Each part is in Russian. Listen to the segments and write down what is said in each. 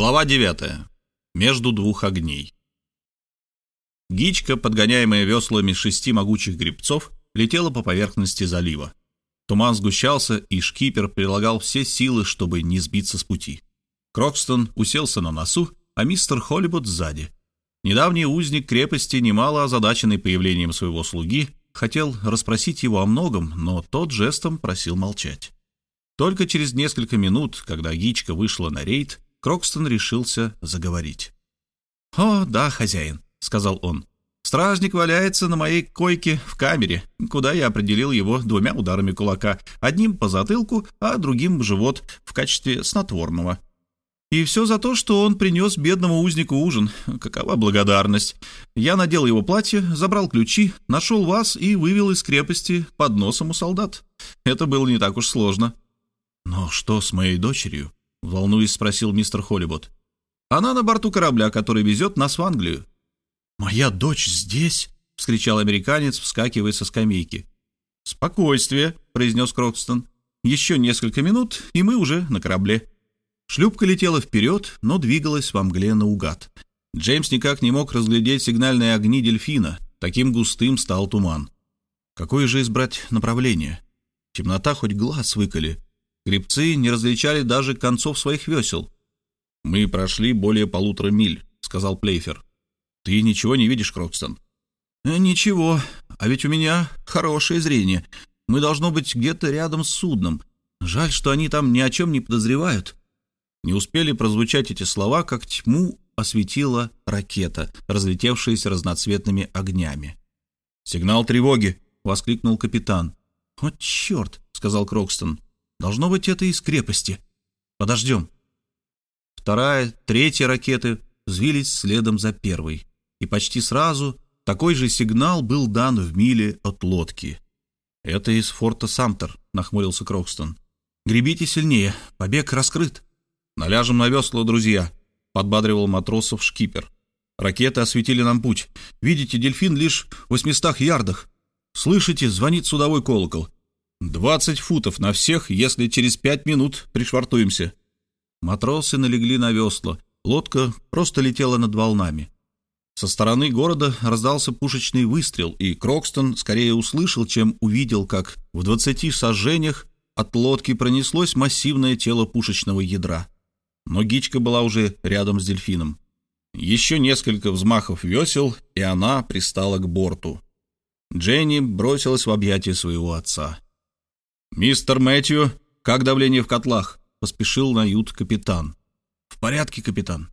Глава 9. Между двух огней. Гичка, подгоняемая веслами шести могучих гребцов, летела по поверхности залива. Туман сгущался, и шкипер прилагал все силы, чтобы не сбиться с пути. Крокстон уселся на носу, а мистер Холлибуд сзади. Недавний узник крепости, немало озадаченный появлением своего слуги, хотел расспросить его о многом, но тот жестом просил молчать. Только через несколько минут, когда Гичка вышла на рейд, Крокстон решился заговорить. «О, да, хозяин», — сказал он. «Стражник валяется на моей койке в камере, куда я определил его двумя ударами кулака, одним по затылку, а другим в живот в качестве снотворного. И все за то, что он принес бедному узнику ужин. Какова благодарность. Я надел его платье, забрал ключи, нашел вас и вывел из крепости под носом у солдат. Это было не так уж сложно». «Но что с моей дочерью?» — волнуясь, спросил мистер Холлибот. «Она на борту корабля, который везет нас в Англию». «Моя дочь здесь?» — вскричал американец, вскакивая со скамейки. «Спокойствие», — произнес Крокстон. «Еще несколько минут, и мы уже на корабле». Шлюпка летела вперед, но двигалась во мгле наугад. Джеймс никак не мог разглядеть сигнальные огни дельфина. Таким густым стал туман. Какое же избрать направление? Темнота хоть глаз выколи. Гребцы не различали даже концов своих весел. «Мы прошли более полутора миль», — сказал Плейфер. «Ты ничего не видишь, Крокстон?» «Э, «Ничего, а ведь у меня хорошее зрение. Мы, должно быть, где-то рядом с судном. Жаль, что они там ни о чем не подозревают». Не успели прозвучать эти слова, как тьму осветила ракета, разлетевшаяся разноцветными огнями. «Сигнал тревоги!» — воскликнул капитан. «О, черт!» — сказал Крокстон. Должно быть, это из крепости. Подождем. Вторая, третья ракеты взвились следом за первой. И почти сразу такой же сигнал был дан в миле от лодки. «Это из форта Самтер», — нахмурился Крокстон. «Гребите сильнее, побег раскрыт». «Наляжем на весла, друзья», — подбадривал матросов шкипер. «Ракеты осветили нам путь. Видите, дельфин лишь в восьмистах ярдах. Слышите, звонит судовой колокол. «Двадцать футов на всех, если через пять минут пришвартуемся». Матросы налегли на весла. Лодка просто летела над волнами. Со стороны города раздался пушечный выстрел, и Крокстон скорее услышал, чем увидел, как в двадцати сожжениях от лодки пронеслось массивное тело пушечного ядра. Но Гичка была уже рядом с дельфином. Еще несколько взмахов весел, и она пристала к борту. Дженни бросилась в объятия своего отца. «Мистер Мэтью, как давление в котлах?» — поспешил на ют капитан. «В порядке, капитан».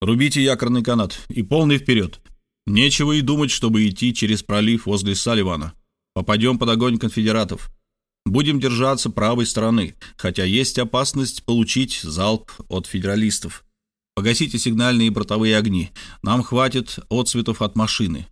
«Рубите якорный канат и полный вперед. Нечего и думать, чтобы идти через пролив возле Салливана. Попадем под огонь конфедератов. Будем держаться правой стороны, хотя есть опасность получить залп от федералистов. Погасите сигнальные и бортовые огни. Нам хватит отсветов от машины».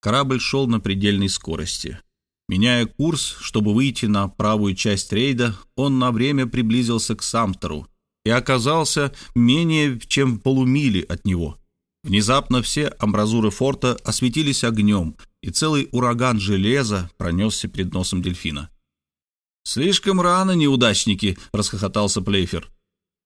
Корабль шел на предельной скорости. Меняя курс, чтобы выйти на правую часть рейда, он на время приблизился к Самтеру и оказался менее чем в полумили от него. Внезапно все амбразуры форта осветились огнем, и целый ураган железа пронесся перед носом дельфина. «Слишком рано, неудачники!» — расхохотался Плейфер.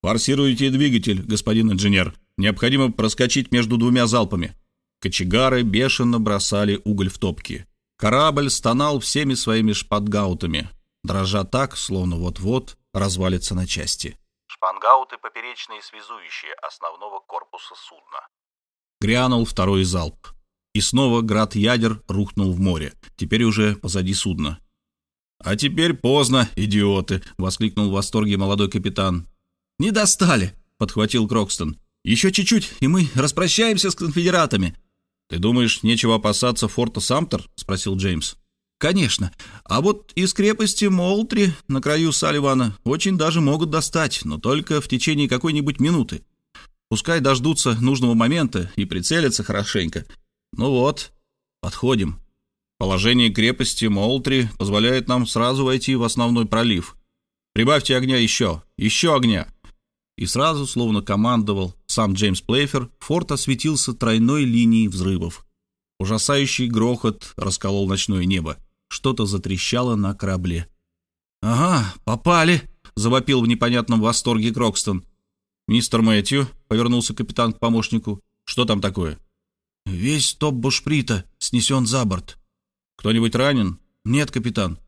«Форсируйте двигатель, господин инженер. Необходимо проскочить между двумя залпами». Кочегары бешено бросали уголь в топки. Корабль стонал всеми своими шпатгаутами, дрожа так, словно вот-вот развалится на части. Шпангауты — поперечные связующие основного корпуса судна. Грянул второй залп. И снова град ядер рухнул в море, теперь уже позади судна. «А теперь поздно, идиоты!» — воскликнул в восторге молодой капитан. «Не достали!» — подхватил Крокстон. «Еще чуть-чуть, и мы распрощаемся с конфедератами!» «Ты думаешь, нечего опасаться форта Самтер?» — спросил Джеймс. «Конечно. А вот из крепости Молтри на краю Салливана очень даже могут достать, но только в течение какой-нибудь минуты. Пускай дождутся нужного момента и прицелятся хорошенько. Ну вот, подходим. Положение крепости Молтри позволяет нам сразу войти в основной пролив. Прибавьте огня еще, еще огня и сразу, словно командовал сам Джеймс Плейфер, форт осветился тройной линией взрывов. Ужасающий грохот расколол ночное небо. Что-то затрещало на корабле. «Ага, попали!» — завопил в непонятном восторге Крокстон. «Мистер Мэтью», — повернулся капитан к помощнику, — «что там такое?» «Весь топ бушприта снесен за борт». «Кто-нибудь ранен?» «Нет, капитан».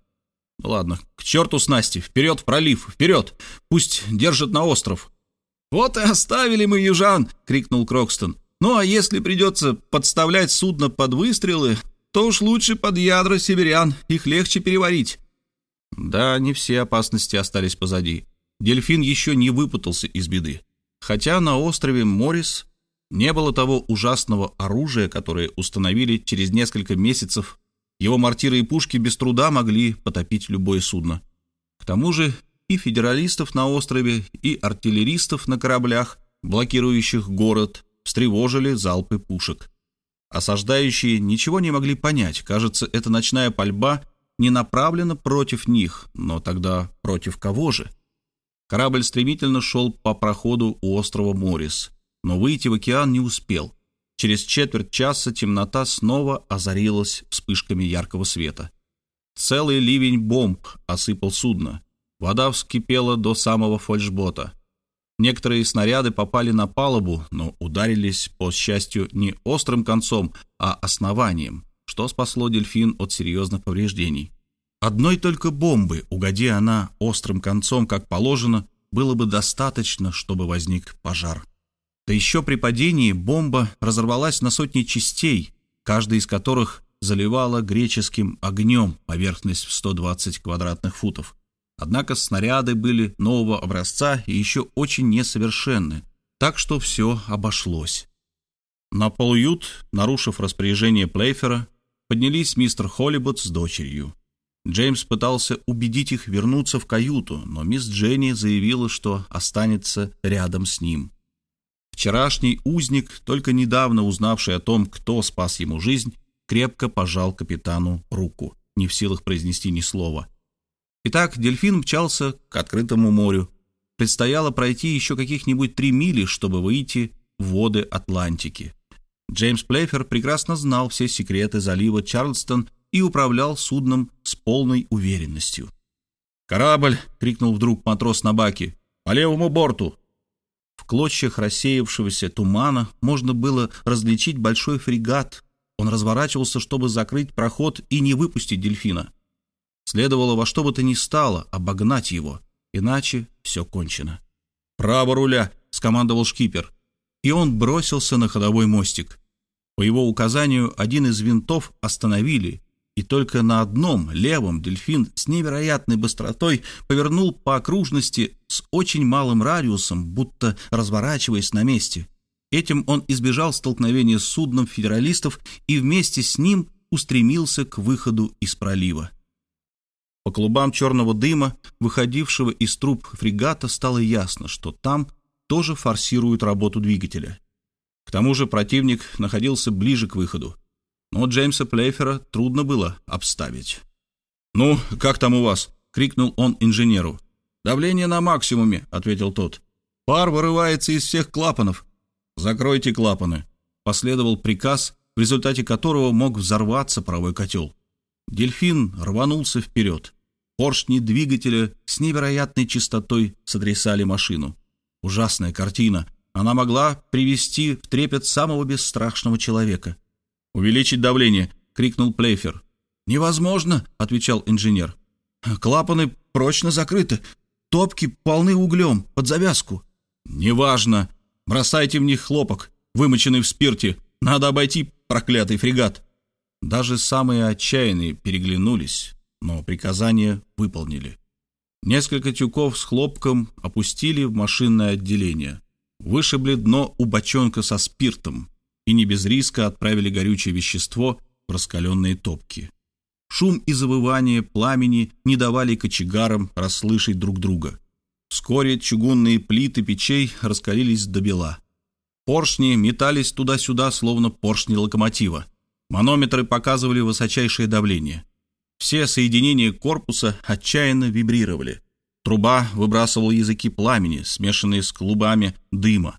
Ну ладно, к черту снасти, вперед в пролив, вперед! Пусть держат на остров. «Вот и оставили мы южан!» — крикнул Крокстон. «Ну а если придется подставлять судно под выстрелы, то уж лучше под ядра северян, их легче переварить». Да, не все опасности остались позади. Дельфин еще не выпутался из беды. Хотя на острове Моррис не было того ужасного оружия, которое установили через несколько месяцев его мортиры и пушки без труда могли потопить любое судно. К тому же и федералистов на острове, и артиллеристов на кораблях, блокирующих город, встревожили залпы пушек. Осаждающие ничего не могли понять. Кажется, эта ночная пальба не направлена против них, но тогда против кого же? Корабль стремительно шел по проходу у острова Моррис, но выйти в океан не успел. Через четверть часа темнота снова озарилась вспышками яркого света. Целый ливень бомб осыпал судно. Вода вскипела до самого фольшбота. Некоторые снаряды попали на палубу, но ударились, по счастью, не острым концом, а основанием, что спасло дельфин от серьезных повреждений. Одной только бомбы, угоди она острым концом, как положено, было бы достаточно, чтобы возник пожар. Да еще при падении бомба разорвалась на сотни частей, каждая из которых заливала греческим огнем поверхность в 120 квадратных футов. Однако снаряды были нового образца и еще очень несовершенны, так что все обошлось. На полуют, нарушив распоряжение Плейфера, поднялись мистер Холлибот с дочерью. Джеймс пытался убедить их вернуться в каюту, но мисс Дженни заявила, что останется рядом с ним. Вчерашний узник, только недавно узнавший о том, кто спас ему жизнь, крепко пожал капитану руку, не в силах произнести ни слова. Итак, дельфин мчался к открытому морю. Предстояло пройти еще каких-нибудь три мили, чтобы выйти в воды Атлантики. Джеймс Плейфер прекрасно знал все секреты залива Чарльстон и управлял судном с полной уверенностью. «Корабль!» — крикнул вдруг матрос на баке. «По левому борту!» В клочьях рассеявшегося тумана можно было различить большой фрегат. Он разворачивался, чтобы закрыть проход и не выпустить дельфина. Следовало во что бы то ни стало обогнать его, иначе все кончено. «Право руля!» — скомандовал шкипер. И он бросился на ходовой мостик. По его указанию один из винтов остановили, и только на одном, левом, дельфин с невероятной быстротой повернул по окружности с очень малым радиусом, будто разворачиваясь на месте. Этим он избежал столкновения с судном федералистов и вместе с ним устремился к выходу из пролива. По клубам черного дыма, выходившего из труб фрегата, стало ясно, что там тоже форсируют работу двигателя. К тому же противник находился ближе к выходу но Джеймса Плейфера трудно было обставить. «Ну, как там у вас?» — крикнул он инженеру. «Давление на максимуме», — ответил тот. «Пар вырывается из всех клапанов». «Закройте клапаны», — последовал приказ, в результате которого мог взорваться паровой котел. Дельфин рванулся вперед. Поршни двигателя с невероятной частотой сотрясали машину. Ужасная картина. Она могла привести в трепет самого бесстрашного человека — «Увеличить давление!» — крикнул Плейфер. «Невозможно!» — отвечал инженер. «Клапаны прочно закрыты. Топки полны углем, под завязку». «Неважно. Бросайте в них хлопок, вымоченный в спирте. Надо обойти проклятый фрегат». Даже самые отчаянные переглянулись, но приказание выполнили. Несколько тюков с хлопком опустили в машинное отделение. Вышибли дно у бочонка со спиртом и не без риска отправили горючее вещество в раскаленные топки. Шум и завывание пламени не давали кочегарам расслышать друг друга. Вскоре чугунные плиты печей раскалились до бела. Поршни метались туда-сюда, словно поршни локомотива. Манометры показывали высочайшее давление. Все соединения корпуса отчаянно вибрировали. Труба выбрасывала языки пламени, смешанные с клубами дыма.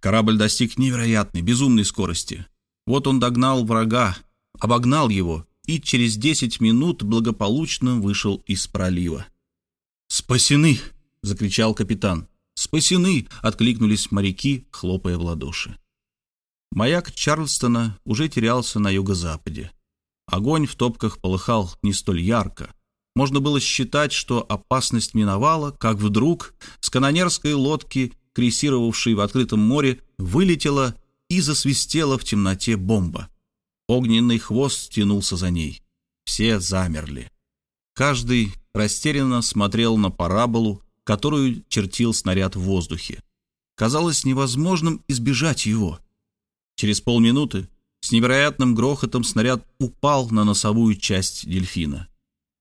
Корабль достиг невероятной, безумной скорости. Вот он догнал врага, обогнал его и через 10 минут благополучно вышел из пролива. «Спасены!» — закричал капитан. Спасены!» — откликнулись моряки, хлопая в ладоши. Маяк Чарльстона уже терялся на юго-западе. Огонь в топках полыхал не столь ярко. Можно было считать, что опасность миновала, как вдруг с канонерской лодки, крейсировавшей в открытом море, вылетела и засвистела в темноте бомба. Огненный хвост тянулся за ней. Все замерли. Каждый растерянно смотрел на параболу, которую чертил снаряд в воздухе. Казалось невозможным избежать его. Через полминуты с невероятным грохотом снаряд упал на носовую часть дельфина.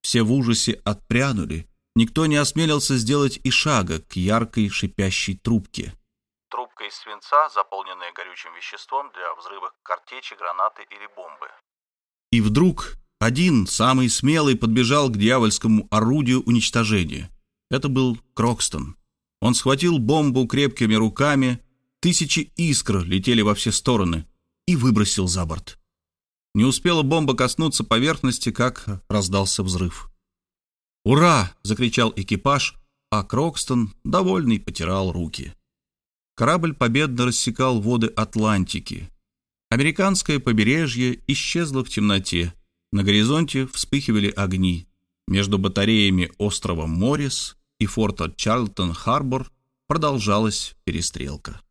Все в ужасе отпрянули. Никто не осмелился сделать и шага к яркой шипящей трубке. Трубка из свинца, заполненная горючим веществом для взрыва картечи, гранаты или бомбы. И вдруг один, самый смелый, подбежал к дьявольскому орудию уничтожения. Это был Крокстон. Он схватил бомбу крепкими руками, тысячи искр летели во все стороны и выбросил за борт. Не успела бомба коснуться поверхности, как раздался взрыв. «Ура!» — закричал экипаж, а Крокстон, довольный, потирал руки. Корабль победно рассекал воды Атлантики. Американское побережье исчезло в темноте. На горизонте вспыхивали огни. Между батареями острова Моррис и форта Чарльтон-Харбор продолжалась перестрелка.